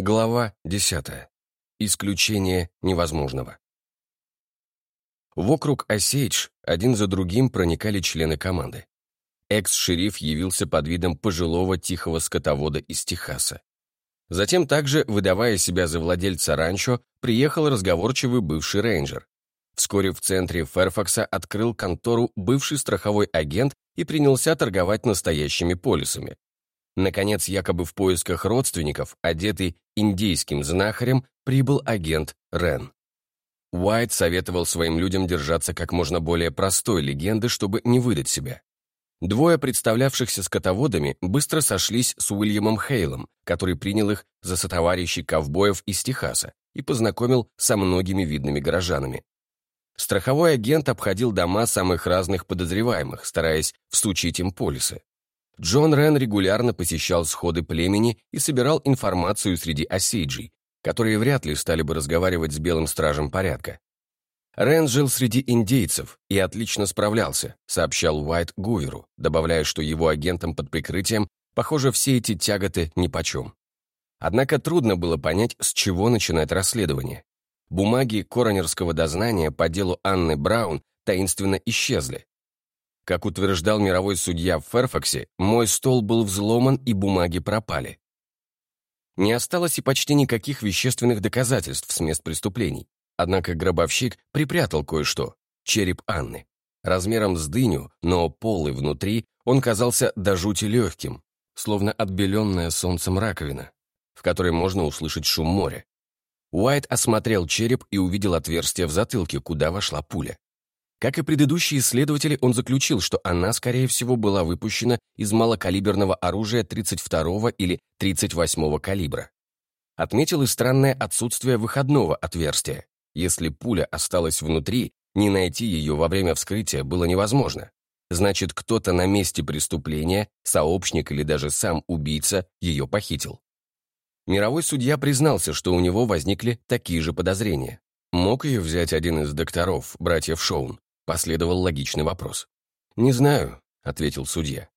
Глава 10. Исключение невозможного. В округ Осейдж один за другим проникали члены команды. Экс-шериф явился под видом пожилого тихого скотовода из Техаса. Затем также, выдавая себя за владельца ранчо, приехал разговорчивый бывший рейнджер. Вскоре в центре Ферфакса открыл контору бывший страховой агент и принялся торговать настоящими полисами. Наконец, якобы в поисках родственников, одетый индийским знахарем, прибыл агент Рен. Уайт советовал своим людям держаться как можно более простой легенды, чтобы не выдать себя. Двое представлявшихся скотоводами быстро сошлись с Уильямом Хейлом, который принял их за сотоварищей ковбоев из Техаса и познакомил со многими видными горожанами. Страховой агент обходил дома самых разных подозреваемых, стараясь всучить им полисы. Джон Рен регулярно посещал сходы племени и собирал информацию среди осейджей, которые вряд ли стали бы разговаривать с белым стражем порядка. Рен жил среди индейцев и отлично справлялся, сообщал Уайт Гуверу, добавляя, что его агентам под прикрытием, похоже, все эти тяготы нипочем. Однако трудно было понять, с чего начинать расследование. Бумаги коронерского дознания по делу Анны Браун таинственно исчезли, как утверждал мировой судья в Ферфаксе, мой стол был взломан и бумаги пропали. Не осталось и почти никаких вещественных доказательств с мест преступлений. Однако гробовщик припрятал кое-что — череп Анны. Размером с дыню, но полый внутри, он казался до жути легким, словно отбеленная солнцем раковина, в которой можно услышать шум моря. Уайт осмотрел череп и увидел отверстие в затылке, куда вошла пуля. Как и предыдущие исследователи, он заключил, что она, скорее всего, была выпущена из малокалиберного оружия 32 или 38 калибра. Отметил и странное отсутствие выходного отверстия. Если пуля осталась внутри, не найти ее во время вскрытия было невозможно. Значит, кто-то на месте преступления, сообщник или даже сам убийца, ее похитил. Мировой судья признался, что у него возникли такие же подозрения. Мог ее взять один из докторов, братьев Шоун? Последовал логичный вопрос. «Не знаю», — ответил судья.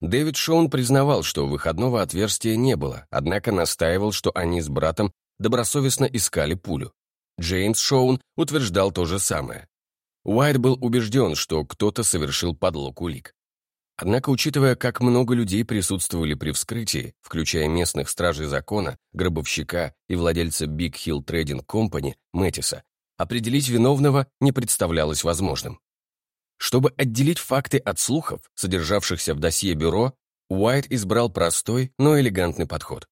Дэвид Шоун признавал, что выходного отверстия не было, однако настаивал, что они с братом добросовестно искали пулю. Джеймс Шоун утверждал то же самое. Уайт был убежден, что кто-то совершил подлог улик. Однако, учитывая, как много людей присутствовали при вскрытии, включая местных стражей закона, гробовщика и владельца Big Hill Trading Company Мэтиса, определить виновного не представлялось возможным. Чтобы отделить факты от слухов, содержавшихся в досье бюро, Уайт избрал простой, но элегантный подход.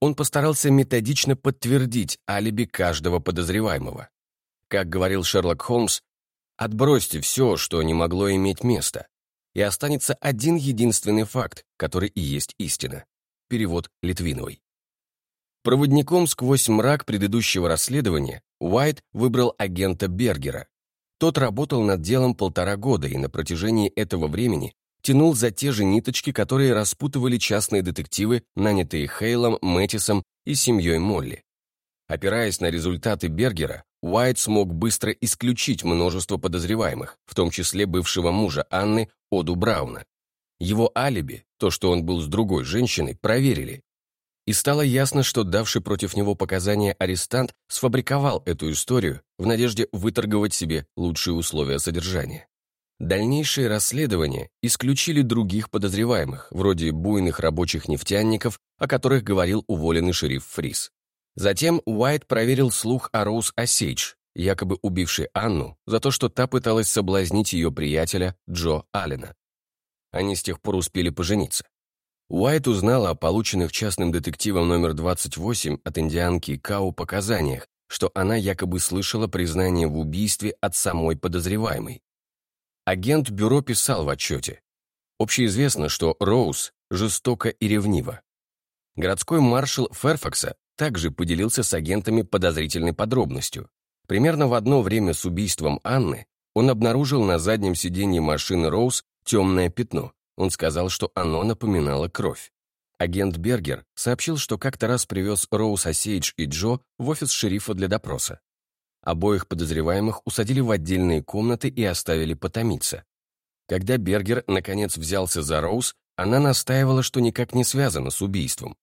Он постарался методично подтвердить алиби каждого подозреваемого. Как говорил Шерлок Холмс, отбросьте все, что не могло иметь места, и останется один единственный факт, который и есть истина. Перевод Литвиновой. Проводником сквозь мрак предыдущего расследования Уайт выбрал агента Бергера. Тот работал над делом полтора года и на протяжении этого времени тянул за те же ниточки, которые распутывали частные детективы, нанятые Хейлом, Мэттисом и семьей Молли. Опираясь на результаты Бергера, Уайт смог быстро исключить множество подозреваемых, в том числе бывшего мужа Анны, Оду Брауна. Его алиби, то, что он был с другой женщиной, проверили, и стало ясно, что давший против него показания арестант сфабриковал эту историю в надежде выторговать себе лучшие условия содержания. Дальнейшие расследования исключили других подозреваемых, вроде буйных рабочих нефтяников, о которых говорил уволенный шериф Фрис. Затем Уайт проверил слух о Роуз Осейдж, якобы убившей Анну, за то, что та пыталась соблазнить ее приятеля Джо Аллена. Они с тех пор успели пожениться. Уайт узнала о полученных частным детективом номер 28 от индианки Кау показаниях, что она якобы слышала признание в убийстве от самой подозреваемой. Агент бюро писал в отчете. Общеизвестно, что Роуз жестоко и ревнива. Городской маршал Ферфакса также поделился с агентами подозрительной подробностью. Примерно в одно время с убийством Анны он обнаружил на заднем сиденье машины Роуз темное пятно, он сказал, что оно напоминало кровь. Агент Бергер сообщил, что как-то раз привез Роуз Осейдж и Джо в офис шерифа для допроса. Обоих подозреваемых усадили в отдельные комнаты и оставили потомиться. Когда Бергер, наконец, взялся за Роуз, она настаивала, что никак не связана с убийством.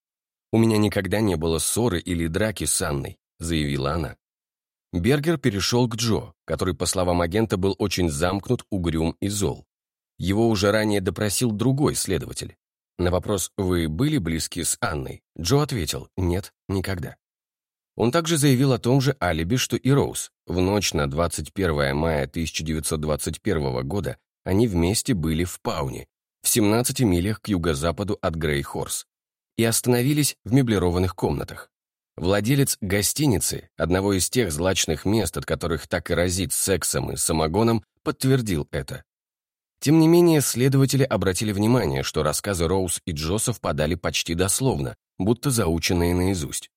«У меня никогда не было ссоры или драки с Анной», — заявила она. Бергер перешел к Джо, который, по словам агента, был очень замкнут, угрюм и зол. Его уже ранее допросил другой следователь. На вопрос «Вы были близки с Анной?» Джо ответил «Нет, никогда». Он также заявил о том же алиби, что и Роуз. В ночь на 21 мая 1921 года они вместе были в Пауне, в 17 милях к юго-западу от Грейхорс, и остановились в меблированных комнатах. Владелец гостиницы, одного из тех злачных мест, от которых так и разит сексом и самогоном, подтвердил это. Тем не менее, следователи обратили внимание, что рассказы Роуз и Джосеф подали почти дословно, будто заученные наизусть.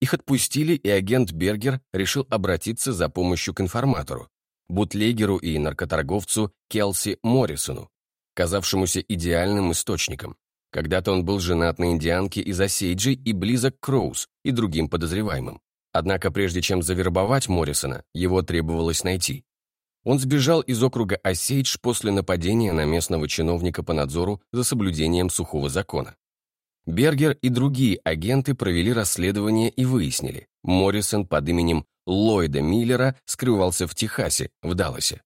Их отпустили, и агент Бергер решил обратиться за помощью к информатору, бутлегеру и наркоторговцу Келси Моррисону, казавшемуся идеальным источником. Когда-то он был женат на индианке из Осейджи и близок к Роуз и другим подозреваемым. Однако прежде чем завербовать Моррисона, его требовалось найти. Он сбежал из округа Осейдж после нападения на местного чиновника по надзору за соблюдением сухого закона. Бергер и другие агенты провели расследование и выяснили, Моррисон под именем Ллойда Миллера скрывался в Техасе, в Далласе.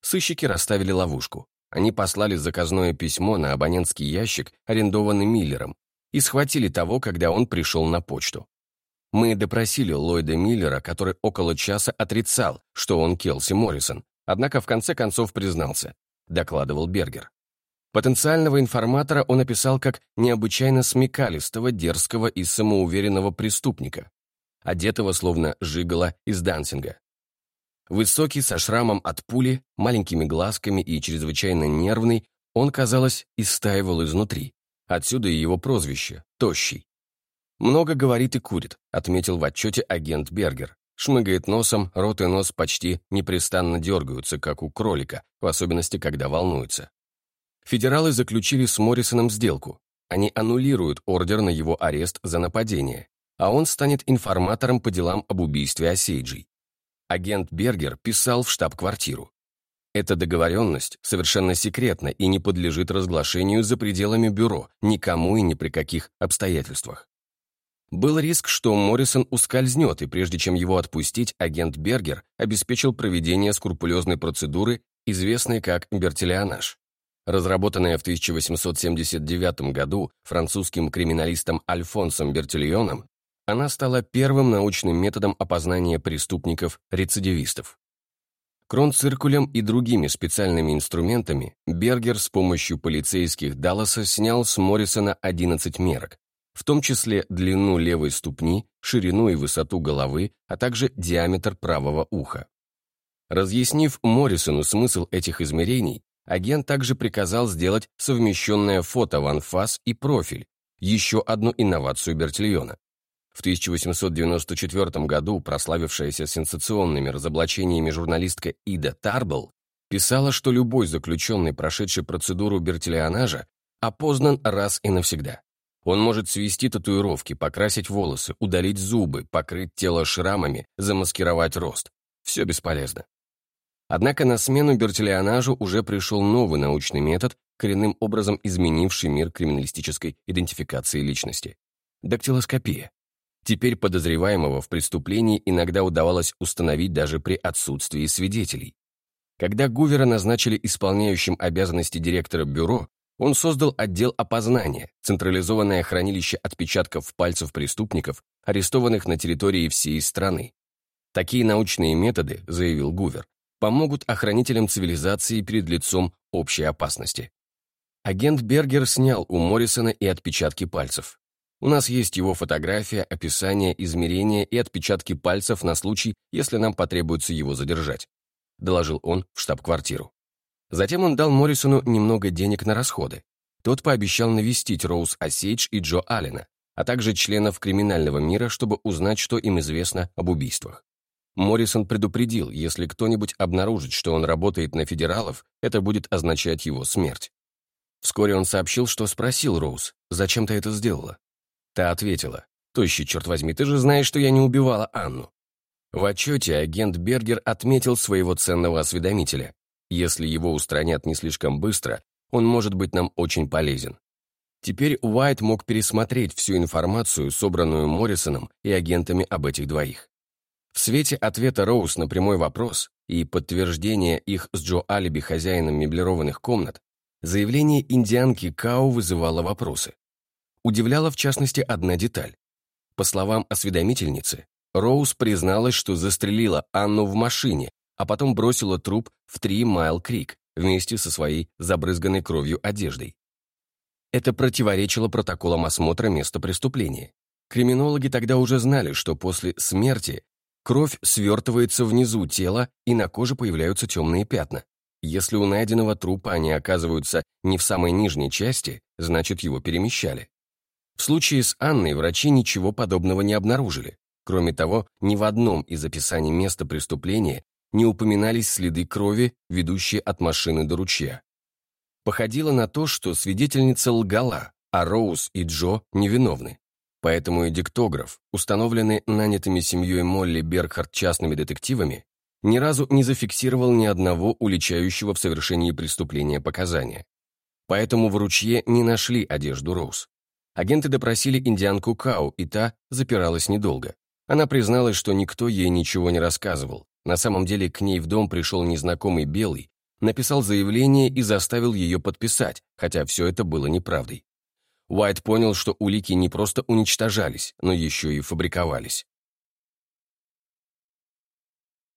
Сыщики расставили ловушку. Они послали заказное письмо на абонентский ящик, арендованный Миллером, и схватили того, когда он пришел на почту. Мы допросили Ллойда Миллера, который около часа отрицал, что он Келси Моррисон, однако в конце концов признался, докладывал Бергер. Потенциального информатора он описал как необычайно смекалистого, дерзкого и самоуверенного преступника, одетого словно жигала из дансинга. Высокий, со шрамом от пули, маленькими глазками и чрезвычайно нервный, он, казалось, истаивал изнутри. Отсюда и его прозвище – Тощий. «Много говорит и курит», – отметил в отчете агент Бергер. Шмыгает носом, рот и нос почти непрестанно дергаются, как у кролика, в особенности, когда волнуется. Федералы заключили с Моррисоном сделку. Они аннулируют ордер на его арест за нападение, а он станет информатором по делам об убийстве Осейджей. Агент Бергер писал в штаб-квартиру. Эта договоренность совершенно секретна и не подлежит разглашению за пределами бюро, никому и ни при каких обстоятельствах. Был риск, что Моррисон ускользнет, и прежде чем его отпустить, агент Бергер обеспечил проведение скрупулезной процедуры, известной как бертелионаж. Разработанная в 1879 году французским криминалистом Альфонсом Бертильоном, она стала первым научным методом опознания преступников-рецидивистов. Кронциркулем и другими специальными инструментами Бергер с помощью полицейских Далласа снял с Моррисона 11 мерок, в том числе длину левой ступни, ширину и высоту головы, а также диаметр правого уха. Разъяснив Моррисону смысл этих измерений, агент также приказал сделать совмещенное фото в анфас и профиль, еще одну инновацию Бертильона. В 1894 году прославившаяся сенсационными разоблачениями журналистка Ида Тарбл писала, что любой заключенный, прошедший процедуру бертелионажа, опознан раз и навсегда. Он может свести татуировки, покрасить волосы, удалить зубы, покрыть тело шрамами, замаскировать рост. Все бесполезно. Однако на смену бертелионажу уже пришел новый научный метод, коренным образом изменивший мир криминалистической идентификации личности. Дактилоскопия. Теперь подозреваемого в преступлении иногда удавалось установить даже при отсутствии свидетелей. Когда Гувера назначили исполняющим обязанности директора бюро, он создал отдел опознания, централизованное хранилище отпечатков пальцев преступников, арестованных на территории всей страны. Такие научные методы, заявил Гувер, помогут охранителям цивилизации перед лицом общей опасности. Агент Бергер снял у Моррисона и отпечатки пальцев. У нас есть его фотография, описание, измерения и отпечатки пальцев на случай, если нам потребуется его задержать», — доложил он в штаб-квартиру. Затем он дал Моррисону немного денег на расходы. Тот пообещал навестить Роуз Осейдж и Джо Аллена, а также членов криминального мира, чтобы узнать, что им известно об убийствах. Моррисон предупредил, если кто-нибудь обнаружит, что он работает на федералов, это будет означать его смерть. Вскоре он сообщил, что спросил Роуз, «Зачем ты это сделала?» Та ответила, «Тощий, черт возьми, ты же знаешь, что я не убивала Анну». В отчете агент Бергер отметил своего ценного осведомителя. Если его устранят не слишком быстро, он может быть нам очень полезен. Теперь Уайт мог пересмотреть всю информацию, собранную Моррисоном и агентами об этих двоих. В свете ответа Роуз на прямой вопрос и подтверждения их с Джо Алиби хозяином меблированных комнат, заявление индианки Кау вызывало вопросы. Удивляла в частности одна деталь. По словам осведомительницы, Роуз призналась, что застрелила Анну в машине, а потом бросила труп в Три Майл Крик вместе со своей забрызганной кровью одеждой. Это противоречило протоколам осмотра места преступления. Криминологи тогда уже знали, что после смерти кровь свертывается внизу тела и на коже появляются темные пятна. Если у найденного трупа они оказываются не в самой нижней части, значит его перемещали. В случае с Анной врачи ничего подобного не обнаружили. Кроме того, ни в одном из описаний места преступления не упоминались следы крови, ведущие от машины до ручья походило на то, что свидетельница лгала, а Роуз и Джо невиновны. Поэтому и диктограф, установленный нанятыми семьей Молли Бергхард частными детективами, ни разу не зафиксировал ни одного уличающего в совершении преступления показания. Поэтому в ручье не нашли одежду Роуз. Агенты допросили индианку Кау, и та запиралась недолго. Она призналась, что никто ей ничего не рассказывал. На самом деле к ней в дом пришел незнакомый белый, написал заявление и заставил ее подписать, хотя все это было неправдой. Уайт понял, что улики не просто уничтожались, но еще и фабриковались.